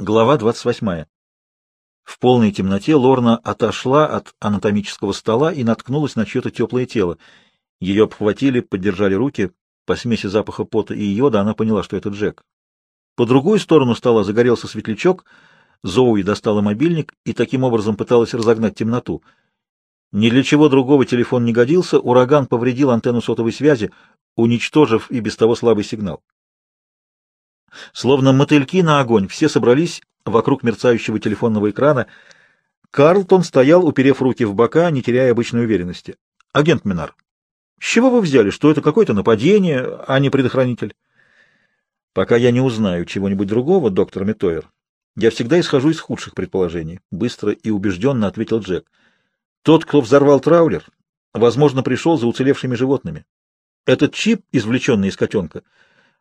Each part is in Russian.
Глава 28. В полной темноте Лорна отошла от анатомического стола и наткнулась на чье-то теплое тело. Ее обхватили, поддержали руки. По смеси запаха пота и йода она поняла, что это Джек. По другую сторону стола загорелся светлячок. Зоуи достала мобильник и таким образом пыталась разогнать темноту. Ни для чего другого телефон не годился, ураган повредил антенну сотовой связи, уничтожив и без того слабый сигнал. Словно мотыльки на огонь, все собрались вокруг мерцающего телефонного экрана. Карлтон стоял, уперев руки в бока, не теряя обычной уверенности. — Агент Минар, с чего вы взяли, что это какое-то нападение, а не предохранитель? — Пока я не узнаю чего-нибудь другого, доктор Метойер, я всегда исхожу из худших предположений, — быстро и убежденно ответил Джек. — Тот, кто взорвал траулер, возможно, пришел за уцелевшими животными. Этот чип, извлеченный из котенка, —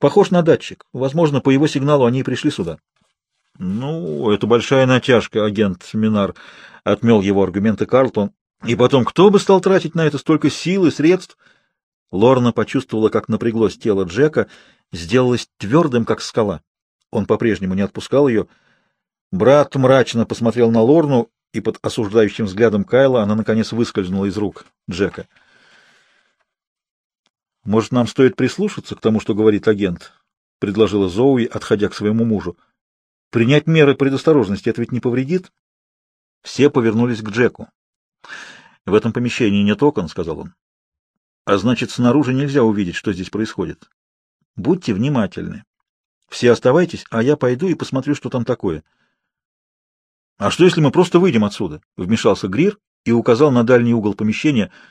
Похож на датчик. Возможно, по его сигналу они и пришли сюда. — Ну, это большая натяжка, агент Минар, — отмел его аргументы Карлтон. — И потом, кто бы стал тратить на это столько сил и средств? Лорна почувствовала, как напряглось тело Джека, сделалось твердым, как скала. Он по-прежнему не отпускал ее. Брат мрачно посмотрел на Лорну, и под осуждающим взглядом Кайла она, наконец, выскользнула из рук Джека. — может, нам стоит прислушаться к тому, что говорит агент? — предложила Зоуи, отходя к своему мужу. — Принять меры предосторожности это ведь не повредит? Все повернулись к Джеку. — В этом помещении нет окон, — сказал он. — А значит, снаружи нельзя увидеть, что здесь происходит. Будьте внимательны. Все оставайтесь, а я пойду и посмотрю, что там такое. — А что, если мы просто выйдем отсюда? — вмешался Грир и указал на дальний угол помещения —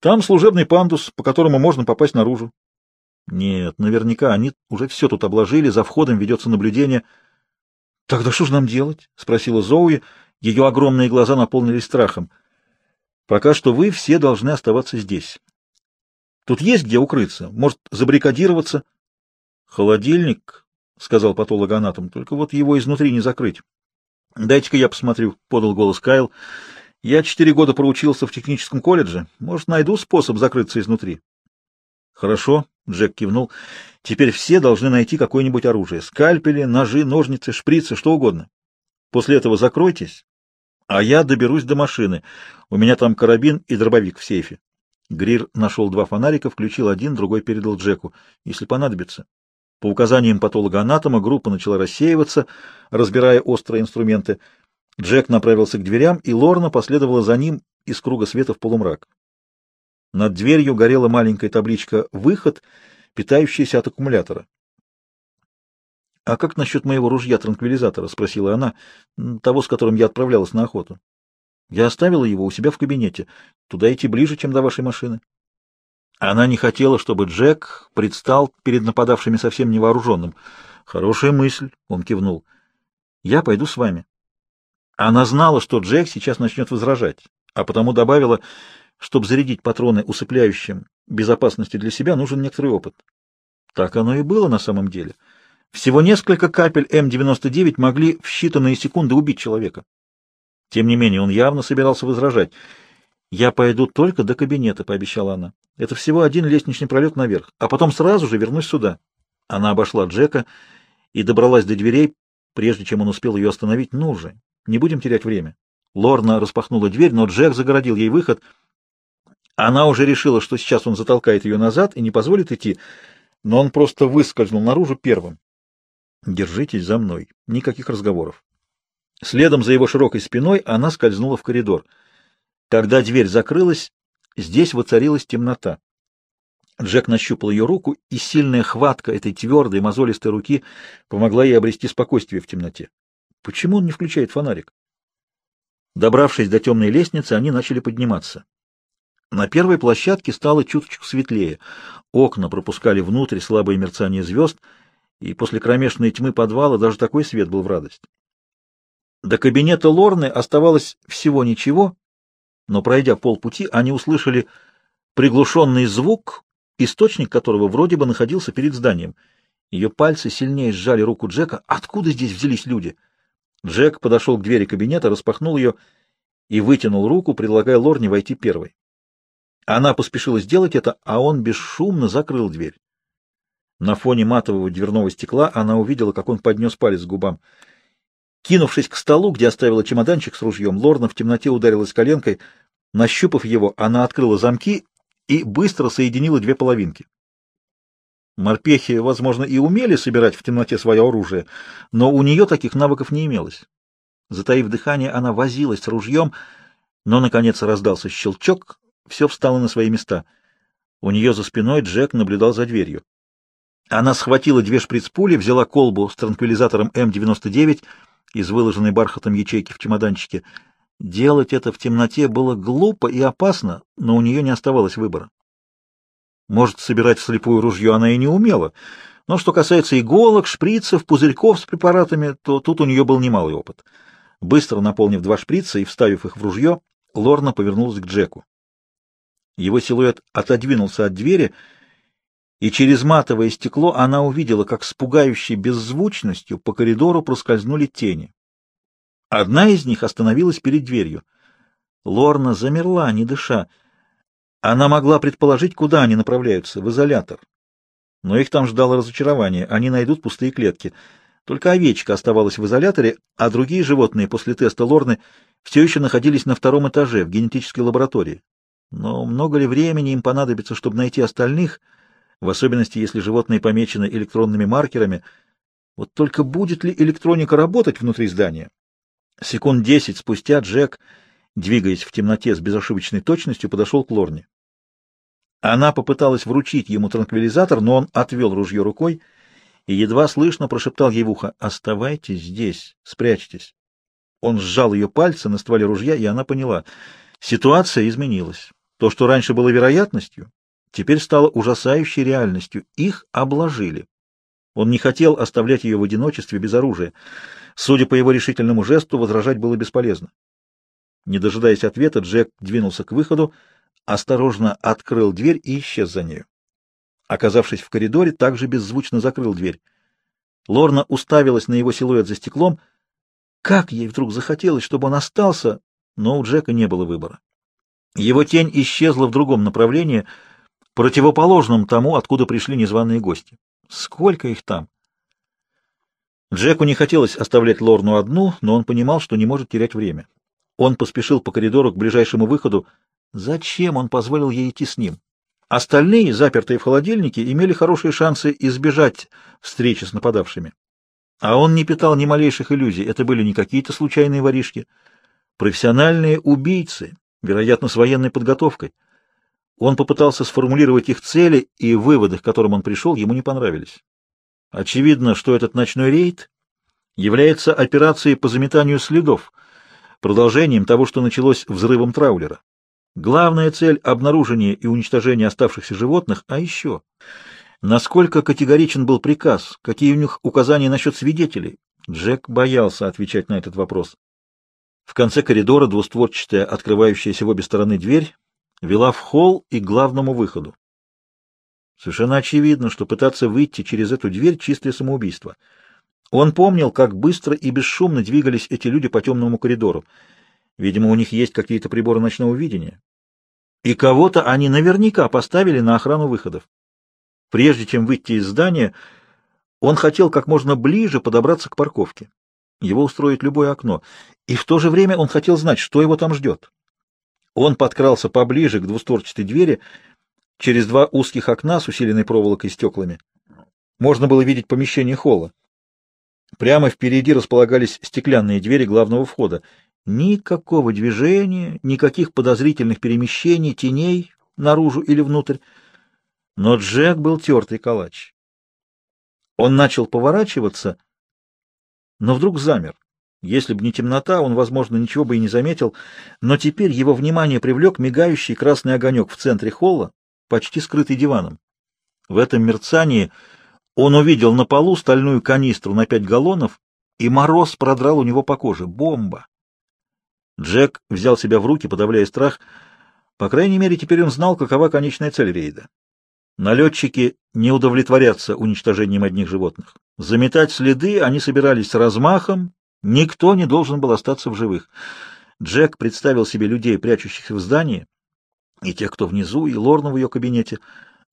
там служебный пандус, по которому можно попасть наружу. Нет, наверняка они уже все тут обложили, за входом ведется наблюдение. — Тогда что же нам делать? — спросила Зоуи. Ее огромные глаза наполнились страхом. — Пока что вы все должны оставаться здесь. Тут есть где укрыться, может, забрикадироваться. — Холодильник, — сказал патологоанатом, — только вот его изнутри не закрыть. — Дайте-ка я посмотрю, — подал голос Кайл. Я четыре года проучился в техническом колледже. Может, найду способ закрыться изнутри. Хорошо, Джек кивнул. Теперь все должны найти какое-нибудь оружие. Скальпели, ножи, ножницы, шприцы, что угодно. После этого закройтесь, а я доберусь до машины. У меня там карабин и дробовик в сейфе. Грир нашел два фонарика, включил один, другой передал Джеку, если понадобится. По указаниям патолога-анатома группа начала рассеиваться, разбирая острые инструменты. Джек направился к дверям, и Лорна последовала за ним из круга света в полумрак. Над дверью горела маленькая табличка «Выход», питающаяся от аккумулятора. — А как насчет моего ружья-транквилизатора? — спросила она, — того, с которым я отправлялась на охоту. Я оставила его у себя в кабинете. Туда идти ближе, чем до вашей машины. Она не хотела, чтобы Джек предстал перед нападавшими совсем невооруженным. — Хорошая мысль, — он кивнул. — Я пойду с вами. Она знала, что Джек сейчас начнет возражать, а потому добавила, чтобы зарядить патроны усыпляющим безопасности для себя, нужен некоторый опыт. Так оно и было на самом деле. Всего несколько капель М-99 могли в считанные секунды убить человека. Тем не менее, он явно собирался возражать. «Я пойду только до кабинета», — пообещала она. «Это всего один лестничный пролет наверх, а потом сразу же вернусь сюда». Она обошла Джека и добралась до дверей, прежде чем он успел ее остановить. «Ну же, не будем терять время. Лорна распахнула дверь, но Джек загородил ей выход. Она уже решила, что сейчас он затолкает ее назад и не позволит идти, но он просто выскользнул наружу первым. «Держитесь за мной. Никаких разговоров». Следом за его широкой спиной она скользнула в коридор. Когда дверь закрылась, здесь воцарилась темнота. Джек нащупал ее руку, и сильная хватка этой твердой, мозолистой руки помогла ей обрести спокойствие в темноте. Почему он не включает фонарик? Добравшись до темной лестницы, они начали подниматься. На первой площадке стало чуточку светлее. Окна пропускали внутрь слабое мерцание звезд, и после кромешной тьмы подвала даже такой свет был в радость. До кабинета Лорны оставалось всего ничего, но, пройдя полпути, они услышали приглушенный звук, источник которого вроде бы находился перед зданием. Ее пальцы сильнее сжали руку Джека. Откуда здесь взялись люди? Джек подошел к двери кабинета, распахнул ее и вытянул руку, предлагая Лорне войти первой. Она поспешила сделать это, а он бесшумно закрыл дверь. На фоне матового дверного стекла она увидела, как он поднес палец к губам. Кинувшись к столу, где оставила чемоданчик с ружьем, Лорна в темноте ударилась коленкой. Нащупав его, она открыла замки и быстро соединила две половинки. Морпехи, возможно, и умели собирать в темноте свое оружие, но у нее таких навыков не имелось. Затаив дыхание, она возилась с ружьем, но, наконец, раздался щелчок, все встало на свои места. У нее за спиной Джек наблюдал за дверью. Она схватила две шприц-пули, взяла колбу с транквилизатором М-99 из выложенной бархатом ячейки в чемоданчике. Делать это в темноте было глупо и опасно, но у нее не оставалось выбора. Может, собирать вслепую ружье она и не умела, но что касается иголок, шприцев, пузырьков с препаратами, то тут у нее был немалый опыт. Быстро наполнив два шприца и вставив их в ружье, Лорна повернулась к Джеку. Его силуэт отодвинулся от двери, и через матовое стекло она увидела, как с пугающей беззвучностью по коридору проскользнули тени. Одна из них остановилась перед дверью. Лорна замерла, не дыша. Она могла предположить, куда они направляются, в изолятор. Но их там ждало разочарование, они найдут пустые клетки. Только овечка оставалась в изоляторе, а другие животные после теста Лорны все еще находились на втором этаже, в генетической лаборатории. Но много ли времени им понадобится, чтобы найти остальных, в особенности, если животные помечены электронными маркерами? Вот только будет ли электроника работать внутри здания? Секунд десять спустя Джек, двигаясь в темноте с безошибочной точностью, подошел к Лорне. Она попыталась вручить ему транквилизатор, но он отвел ружье рукой и едва слышно прошептал ей в ухо «Оставайтесь здесь, спрячьтесь». Он сжал ее пальцы на стволе ружья, и она поняла. Ситуация изменилась. То, что раньше было вероятностью, теперь стало ужасающей реальностью. Их обложили. Он не хотел оставлять ее в одиночестве без оружия. Судя по его решительному жесту, возражать было бесполезно. Не дожидаясь ответа, Джек двинулся к выходу, осторожно открыл дверь и исчез за нею. Оказавшись в коридоре, также беззвучно закрыл дверь. Лорна уставилась на его силуэт за стеклом. Как ей вдруг захотелось, чтобы он остался, но у Джека не было выбора. Его тень исчезла в другом направлении, противоположном тому, откуда пришли незваные гости. Сколько их там? Джеку не хотелось оставлять Лорну одну, но он понимал, что не может терять время. Он поспешил по коридору к ближайшему выходу. Зачем он позволил ей идти с ним? Остальные, запертые в холодильнике, имели хорошие шансы избежать встречи с нападавшими. А он не питал ни малейших иллюзий. Это были не какие-то случайные воришки. Профессиональные убийцы, вероятно, с военной подготовкой. Он попытался сформулировать их цели, и выводы, к которым он пришел, ему не понравились. Очевидно, что этот ночной рейд является операцией по заметанию следов, продолжением того, что началось взрывом траулера. Главная цель — обнаружение и уничтожение оставшихся животных, а еще... Насколько категоричен был приказ, какие у них указания насчет свидетелей? Джек боялся отвечать на этот вопрос. В конце коридора двустворчатая, открывающаяся в обе стороны дверь, вела в холл и главному выходу. Совершенно очевидно, что пытаться выйти через эту дверь — чистое самоубийство. Он помнил, как быстро и бесшумно двигались эти люди по темному коридору. Видимо, у них есть какие-то приборы ночного видения. И кого-то они наверняка поставили на охрану выходов. Прежде чем выйти из здания, он хотел как можно ближе подобраться к парковке. Его устроит любое окно. И в то же время он хотел знать, что его там ждет. Он подкрался поближе к двустворчатой двери через два узких окна с усиленной проволокой и стеклами. Можно было видеть помещение холла. Прямо впереди располагались стеклянные двери главного входа. Никакого движения, никаких подозрительных перемещений, теней наружу или внутрь. Но Джек был тертый калач. Он начал поворачиваться, но вдруг замер. Если бы не темнота, он, возможно, ничего бы и не заметил, но теперь его внимание привлек мигающий красный огонек в центре холла, почти скрытый диваном. В этом мерцании он увидел на полу стальную канистру на пять галлонов, и мороз продрал у него по коже. Бомба! Джек взял себя в руки, подавляя страх. По крайней мере, теперь он знал, какова конечная цель рейда. Налетчики не удовлетворятся уничтожением одних животных. Заметать следы они собирались с размахом, никто не должен был остаться в живых. Джек представил себе людей, прячущихся в здании, и тех, кто внизу, и Лорну в ее кабинете.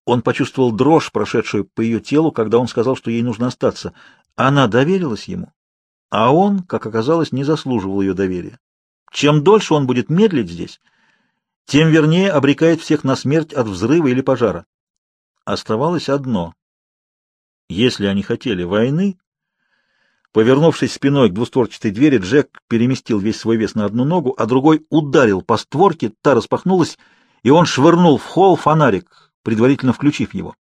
Он почувствовал дрожь, прошедшую по ее телу, когда он сказал, что ей нужно остаться. Она доверилась ему. а он, как оказалось, не заслуживал ее доверия. Чем дольше он будет медлить здесь, тем вернее обрекает всех на смерть от взрыва или пожара. Оставалось одно. Если они хотели войны... Повернувшись спиной к двустворчатой двери, Джек переместил весь свой вес на одну ногу, а другой ударил по створке, та распахнулась, и он швырнул в холл фонарик, предварительно включив его.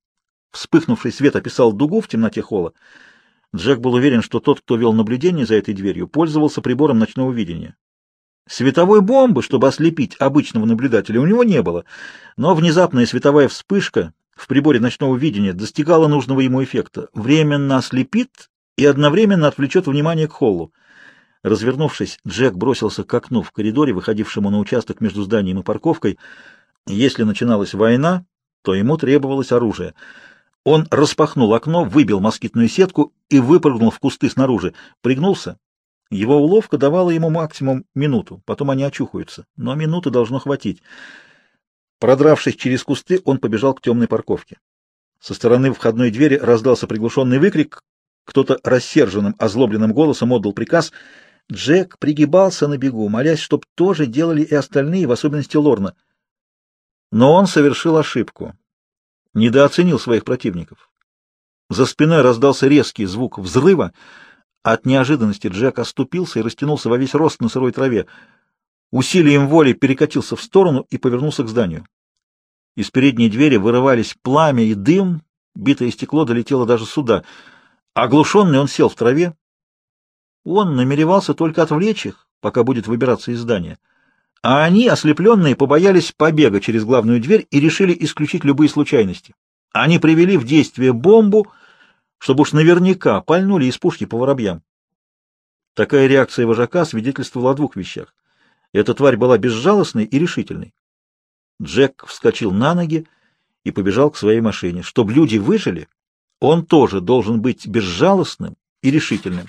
Вспыхнувший свет описал дугу в темноте холла. Джек был уверен, что тот, кто вел наблюдение за этой дверью, пользовался прибором ночного видения. Световой бомбы, чтобы ослепить обычного наблюдателя, у него не было, но внезапная световая вспышка в приборе ночного видения достигала нужного ему эффекта, временно ослепит и одновременно отвлечет внимание к холлу. Развернувшись, Джек бросился к окну в коридоре, выходившему на участок между зданием и парковкой. Если начиналась война, то ему требовалось оружие. Он распахнул окно, выбил москитную сетку и выпрыгнул в кусты снаружи. Пригнулся его уловка давала ему максимум минуту, потом они очухаются, но минуты должно хватить. Продравшись через кусты, он побежал к темной парковке. Со стороны входной двери раздался приглушенный выкрик. Кто-то рассерженным, озлобленным голосом отдал приказ. Джек пригибался на бегу, молясь, чтоб тоже делали и остальные, в особенности Лорна. Но он совершил ошибку. Недооценил своих противников. За спиной раздался резкий звук взрыва — от неожиданности Джек оступился и растянулся во весь рост на сырой траве. Усилием воли перекатился в сторону и повернулся к зданию. Из передней двери вырывались пламя и дым, битое стекло долетело даже сюда. Оглушенный он сел в траве. Он намеревался только отвлечь их, пока будет выбираться из здания. А они, ослепленные, побоялись побега через главную дверь и решили исключить любые случайности. Они привели в действие бомбу — чтобы уж наверняка пальнули из пушки по воробьям. Такая реакция вожака свидетельствовала о двух вещах. Эта тварь была безжалостной и решительной. Джек вскочил на ноги и побежал к своей машине. Чтобы люди выжили, он тоже должен быть безжалостным и решительным.